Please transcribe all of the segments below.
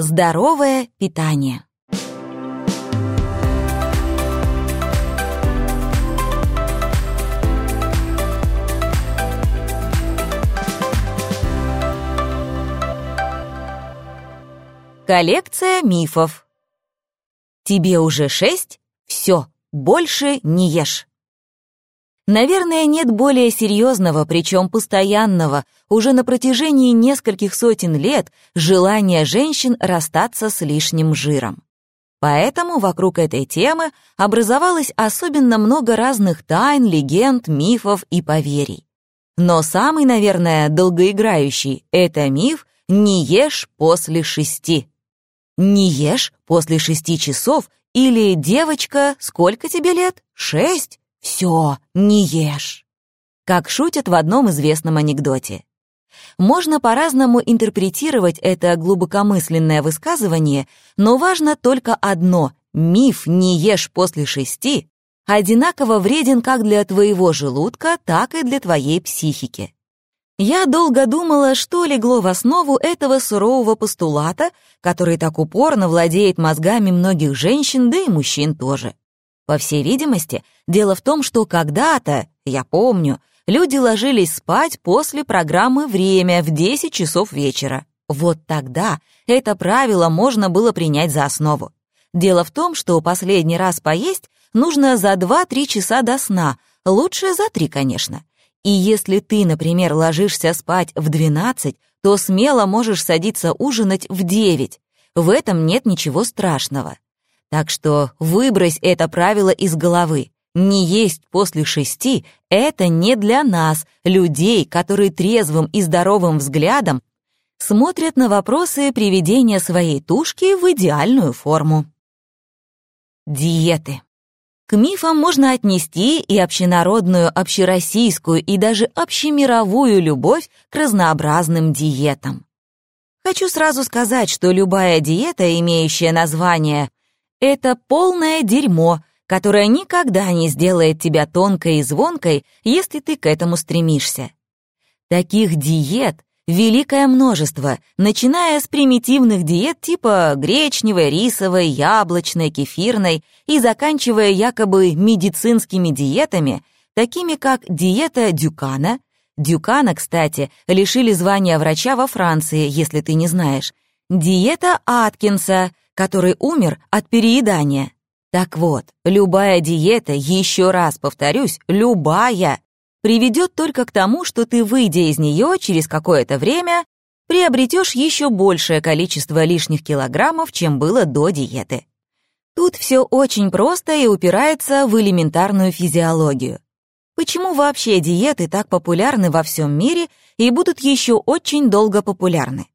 Здоровое питание. Коллекция мифов. Тебе уже шесть? Все, больше не ешь. Наверное, нет более серьезного, причем постоянного, уже на протяжении нескольких сотен лет, желания женщин расстаться с лишним жиром. Поэтому вокруг этой темы образовалось особенно много разных тайн, легенд, мифов и поверий. Но самый, наверное, долгоиграющий — это миф «не ешь после шести». Не ешь после шести часов или «девочка, сколько тебе лет? Шесть? Все, не ешь». Как шутят в одном известном анекдоте. Можно по-разному интерпретировать это глубокомысленное высказывание, но важно только одно — миф «не ешь после шести» одинаково вреден как для твоего желудка, так и для твоей психики. Я долго думала, что легло в основу этого сурового постулата, который так упорно владеет мозгами многих женщин, да и мужчин тоже. По всей видимости, дело в том, что когда-то, я помню, люди ложились спать после программы «Время» в 10 часов вечера. Вот тогда это правило можно было принять за основу. Дело в том, что последний раз поесть нужно за 2-3 часа до сна, лучше за 3, конечно. И если ты, например, ложишься спать в 12, то смело можешь садиться ужинать в 9. В этом нет ничего страшного. Так что выбрось это правило из головы. Не есть после шести — это не для нас, людей, которые трезвым и здоровым взглядом смотрят на вопросы приведения своей тушки в идеальную форму. Диеты. К мифам можно отнести и общенародную, общероссийскую и даже общемировую любовь к разнообразным диетам. Хочу сразу сказать, что любая диета, имеющая название, это полное дерьмо, которое никогда не сделает тебя тонкой и звонкой, если ты к этому стремишься. Таких диет великое множество, начиная с примитивных диет типа гречневой, рисовой, яблочной, кефирной и заканчивая якобы медицинскими диетами, такими как диета Дюкана. Дюкана, кстати, лишили звания врача во Франции, если ты не знаешь. Диета Аткинса, который умер от переедания. Так вот, любая диета, еще раз повторюсь, любая, приведет только к тому, что ты, выйдя из нее через какое-то время, приобретешь еще большее количество лишних килограммов, чем было до диеты. Тут все очень просто и упирается в элементарную физиологию. Почему вообще диеты так популярны во всем мире и будут еще очень долго популярны?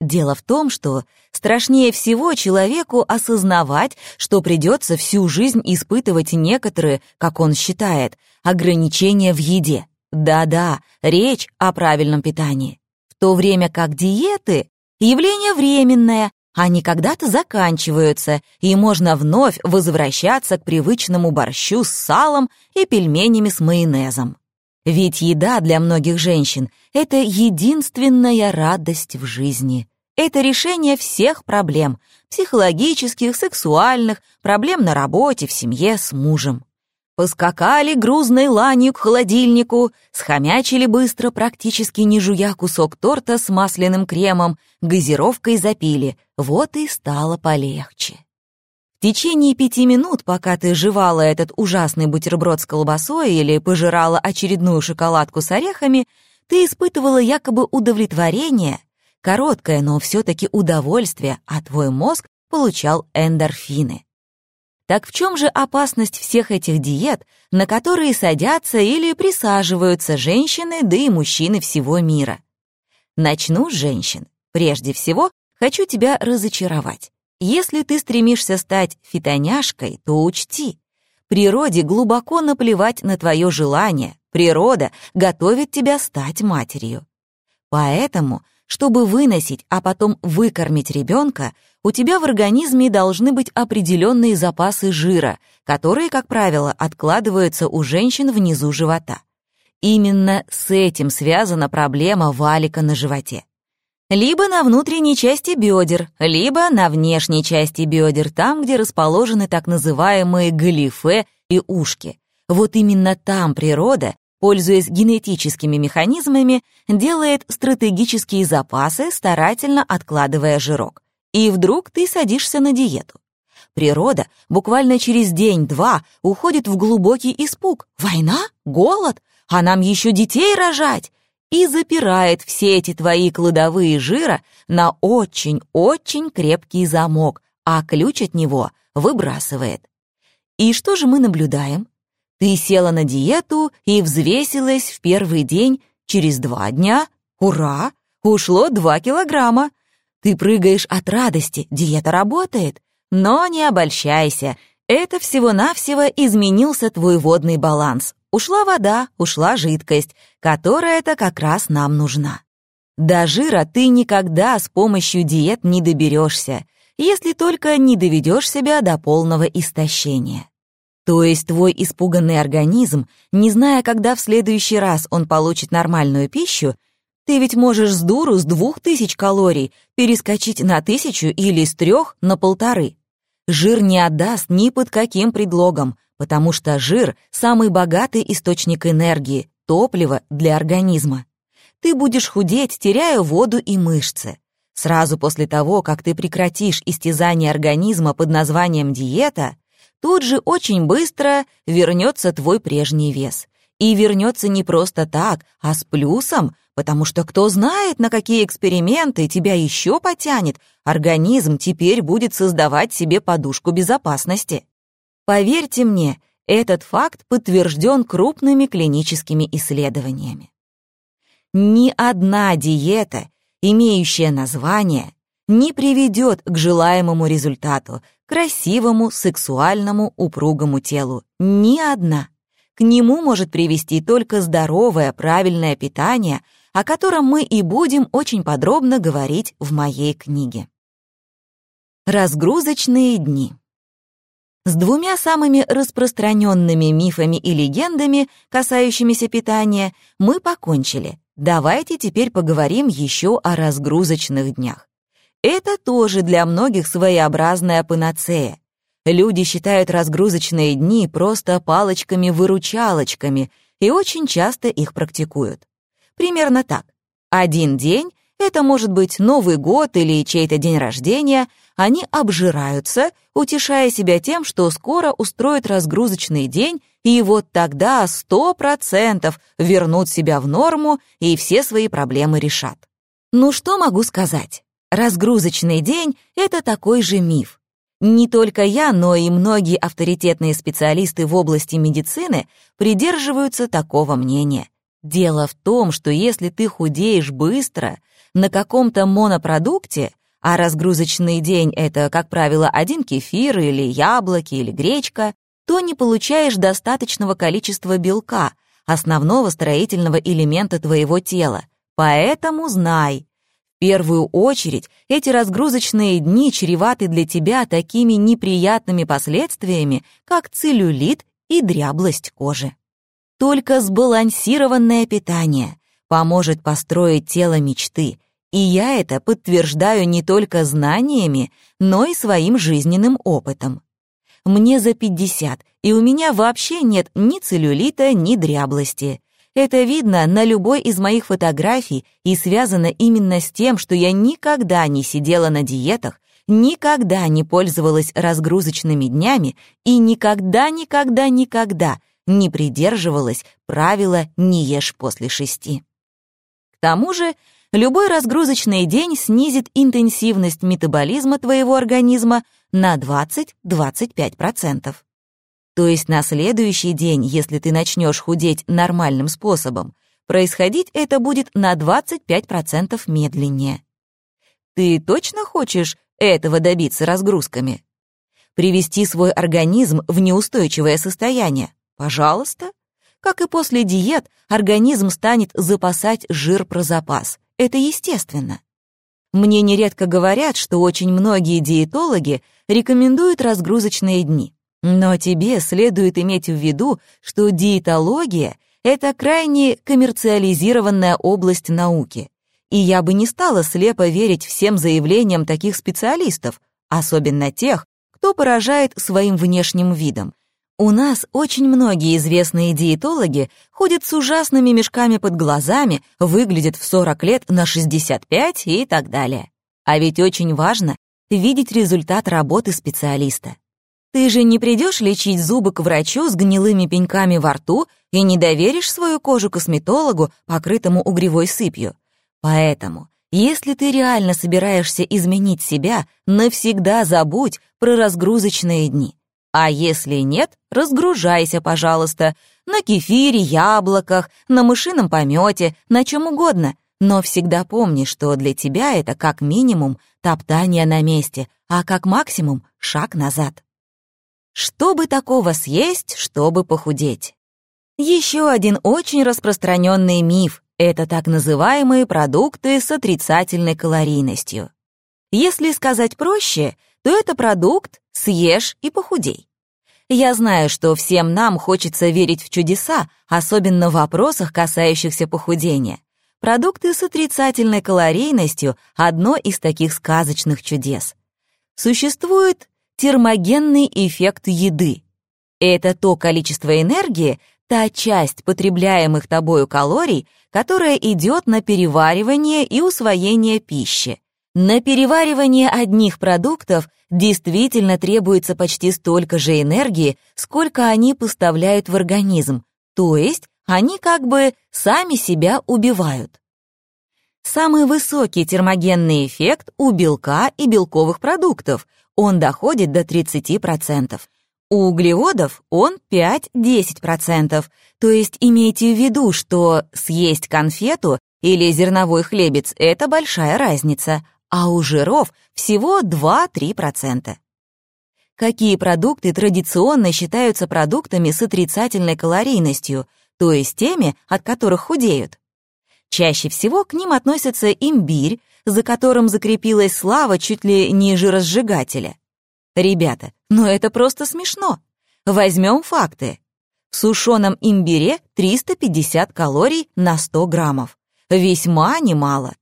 Дело в том, что страшнее всего человеку осознавать, что придется всю жизнь испытывать некоторые, как он считает, ограничения в еде. Да-да, речь о правильном питании. В то время как диеты — явление временное, они когда-то заканчиваются, и можно вновь возвращаться к привычному борщу с салом и пельменями с майонезом. Ведь еда для многих женщин — это единственная радость в жизни. Это решение всех проблем — психологических, сексуальных, проблем на работе, в семье, с мужем. Поскакали грузной ланью к холодильнику, схомячили быстро, практически не жуя кусок торта с масляным кремом, газировкой запили. Вот и стало полегче. В течение пяти минут, пока ты жевала этот ужасный бутерброд с колбасой или пожирала очередную шоколадку с орехами, ты испытывала якобы удовлетворение, короткое, но все-таки удовольствие, а твой мозг получал эндорфины. Так в чем же опасность всех этих диет, на которые садятся или присаживаются женщины, да и мужчины всего мира? Начну с женщин. Прежде всего, хочу тебя разочаровать. Если ты стремишься стать фитоняшкой, то учти, природе глубоко наплевать на твое желание, природа готовит тебя стать матерью. Поэтому, чтобы выносить, а потом выкормить ребенка, у тебя в организме должны быть определенные запасы жира, которые, как правило, откладываются у женщин внизу живота. Именно с этим связана проблема валика на животе. Либо на внутренней части бедер, либо на внешней части бедер, там, где расположены так называемые галифе и ушки. Вот именно там природа, пользуясь генетическими механизмами, делает стратегические запасы, старательно откладывая жирок. И вдруг ты садишься на диету. Природа буквально через день-два уходит в глубокий испуг. Война? Голод? А нам еще детей рожать? И запирает все эти твои кладовые жира на очень-очень крепкий замок, а ключ от него выбрасывает. И что же мы наблюдаем? Ты села на диету и взвесилась в первый день, через два дня, ура, ушло два килограмма. Ты прыгаешь от радости, диета работает. Но не обольщайся, это всего-навсего изменился твой водный баланс. Ушла вода, ушла жидкость, которая-то как раз нам нужна. До жира ты никогда с помощью диет не доберешься, если только не доведешь себя до полного истощения. То есть твой испуганный организм, не зная, когда в следующий раз он получит нормальную пищу, ты ведь можешь с дуру с двух тысяч калорий перескочить на тысячу или с трех на полторы. Жир не отдаст ни под каким предлогом, потому что жир — самый богатый источник энергии, топлива для организма. Ты будешь худеть, теряя воду и мышцы. Сразу после того, как ты прекратишь истязание организма под названием диета, тут же очень быстро вернется твой прежний вес. И вернется не просто так, а с плюсом, потому что кто знает, на какие эксперименты тебя еще потянет, организм теперь будет создавать себе подушку безопасности. Поверьте мне, этот факт подтвержден крупными клиническими исследованиями. Ни одна диета, имеющая название, не приведет к желаемому результату, красивому, сексуальному, упругому телу. Ни одна. К нему может привести только здоровое, правильное питание, о котором мы и будем очень подробно говорить в моей книге. Разгрузочные дни. С двумя самыми распространенными мифами и легендами, касающимися питания, мы покончили. Давайте теперь поговорим еще о разгрузочных днях. Это тоже для многих своеобразная панацея. Люди считают разгрузочные дни просто палочками-выручалочками и очень часто их практикуют. Примерно так. Один день — это может быть Новый год или чей-то день рождения — они обжираются, утешая себя тем, что скоро устроят разгрузочный день, и вот тогда сто процентов вернут себя в норму и все свои проблемы решат. Ну что могу сказать? Разгрузочный день — это такой же миф. Не только я, но и многие авторитетные специалисты в области медицины придерживаются такого мнения. Дело в том, что если ты худеешь быстро на каком-то монопродукте, а разгрузочный день — это, как правило, один кефир или яблоки или гречка, то не получаешь достаточного количества белка, основного строительного элемента твоего тела. Поэтому знай, в первую очередь эти разгрузочные дни чреваты для тебя такими неприятными последствиями, как целлюлит и дряблость кожи. Только сбалансированное питание поможет построить тело мечты, и я это подтверждаю не только знаниями, но и своим жизненным опытом. Мне за 50, и у меня вообще нет ни целлюлита, ни дряблости. Это видно на любой из моих фотографий и связано именно с тем, что я никогда не сидела на диетах, никогда не пользовалась разгрузочными днями и никогда-никогда-никогда не придерживалась правила «не ешь после шести». К тому же любой разгрузочный день снизит интенсивность метаболизма твоего организма на 20-25%. То есть на следующий день, если ты начнешь худеть нормальным способом, происходить это будет на 25% медленнее. Ты точно хочешь этого добиться разгрузками? Привести свой организм в неустойчивое состояние? Пожалуйста. Как и после диет, организм станет запасать жир про запас. Это естественно. Мне нередко говорят, что очень многие диетологи рекомендуют разгрузочные дни. Но тебе следует иметь в виду, что диетология — это крайне коммерциализированная область науки. и я бы не стала слепо верить всем заявлениям таких специалистов, особенно тех, кто поражает своим внешним видом. У нас очень многие известные диетологи ходят с ужасными мешками под глазами, выглядят в 40 лет на 65 и так далее. А ведь очень важно видеть результат работы специалиста. Ты же не придешь лечить зубы к врачу с гнилыми пеньками во рту и не доверишь свою кожу косметологу, покрытому угревой сыпью. Поэтому, если ты реально собираешься изменить себя, навсегда забудь про разгрузочные дни. А если нет, разгружайся, пожалуйста, на кефире, яблоках, на мышином помете, на чем угодно. Но всегда помни, что для тебя это как минимум топтание на месте, а как максимум шаг назад. Чтобы такого съесть, чтобы похудеть? Еще один очень распространенный миф — это так называемые продукты с отрицательной калорийностью. Если сказать проще, то это продукт «съешь и похудей». Я знаю, что всем нам хочется верить в чудеса, особенно в вопросах, касающихся похудения. Продукты с отрицательной калорийностью — одно из таких сказочных чудес. Существует термогенный эффект еды. Это то количество энергии, та часть потребляемых тобою калорий, которая идет на переваривание и усвоение пищи. На переваривание одних продуктов действительно требуется почти столько же энергии, сколько они поставляют в организм, то есть они как бы сами себя убивают. Самый высокий термогенный эффект у белка и белковых продуктов, он доходит до 30%. У углеводов он 5-10%, то есть имейте в виду, что съесть конфету или зерновой хлебец — это большая разница, а у жиров всего 2-3%. Какие продукты традиционно считаются продуктами с отрицательной калорийностью, то есть теми, от которых худеют? Чаще всего к ним относятся имбирь, за которым закрепилась слава чуть ли не жиросжигателя. Ребята, ну это просто смешно. Возьмем факты. В сушеном имбире 350 калорий на 100 граммов. Весьма немало.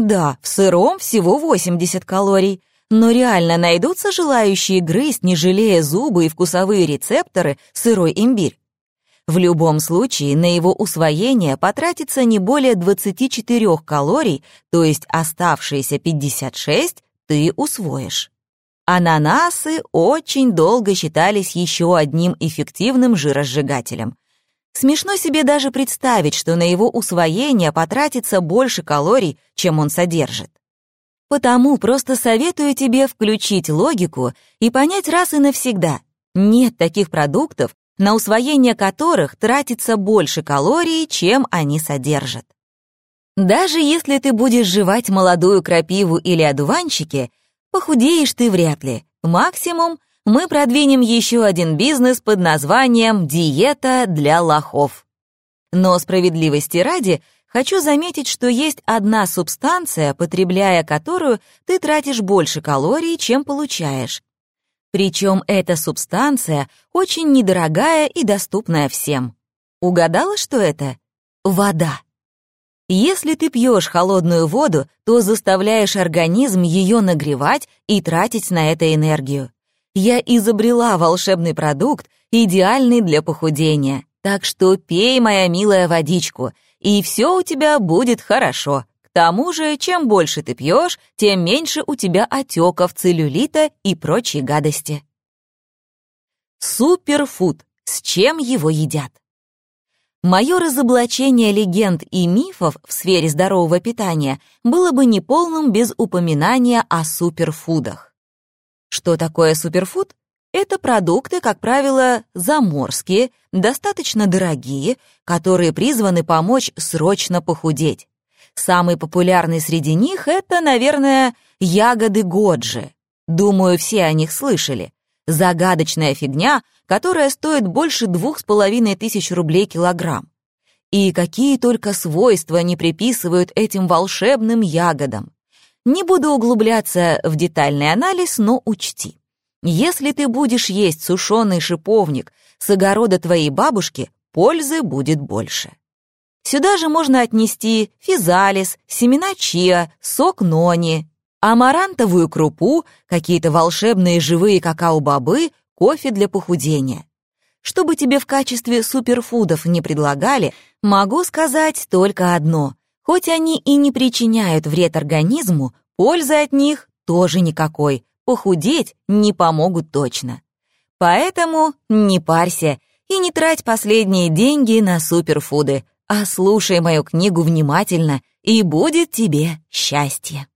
Да, в сыром всего 80 калорий, но реально найдутся желающие грызть, не жалея зубы и вкусовые рецепторы, сырой имбирь. В любом случае на его усвоение потратится не более 24 калорий, то есть оставшиеся 56 ты усвоишь. Ананасы очень долго считались еще одним эффективным жиросжигателем. Смешно себе даже представить, что на его усвоение потратится больше калорий, чем он содержит. Потому просто советую тебе включить логику и понять раз и навсегда. Нет таких продуктов, на усвоение которых тратится больше калорий, чем они содержат. Даже если ты будешь жевать молодую крапиву или одуванчики, похудеешь ты вряд ли. Максимум мы продвинем еще один бизнес под названием «Диета для лохов». Но справедливости ради хочу заметить, что есть одна субстанция, потребляя которую ты тратишь больше калорий, чем получаешь. Причем эта субстанция очень недорогая и доступная всем. Угадала, что это? Вода. Если ты пьешь холодную воду, то заставляешь организм ее нагревать и тратить на это энергию. Я изобрела волшебный продукт, идеальный для похудения. Так что пей, моя милая, водичку, и все у тебя будет хорошо. К тому же, чем больше ты пьешь, тем меньше у тебя отеков, целлюлита и прочей гадости. Суперфуд. С чем его едят? Мое разоблачение легенд и мифов в сфере здорового питания было бы неполным без упоминания о суперфудах. Что такое суперфуд? Это продукты, как правило, заморские, достаточно дорогие, которые призваны помочь срочно похудеть. Самый популярный среди них — это, наверное, ягоды годжи. Думаю, все о них слышали. Загадочная фигня, которая стоит больше двух с половиной тысяч рублей килограмм. И какие только свойства не приписывают этим волшебным ягодам. Не буду углубляться в детальный анализ, но учти. Если ты будешь есть сушеный шиповник с огорода твоей бабушки, пользы будет больше. Сюда же можно отнести физалис, семена чиа, сок нони, амарантовую крупу, какие-то волшебные живые какао-бобы, кофе для похудения. Что бы тебе в качестве суперфудов не предлагали, могу сказать только одно. Хоть они и не причиняют вред организму, пользы от них тоже никакой. Похудеть не помогут точно. Поэтому не парься и не трать последние деньги на суперфуды, а слушай мою книгу внимательно, и будет тебе счастье.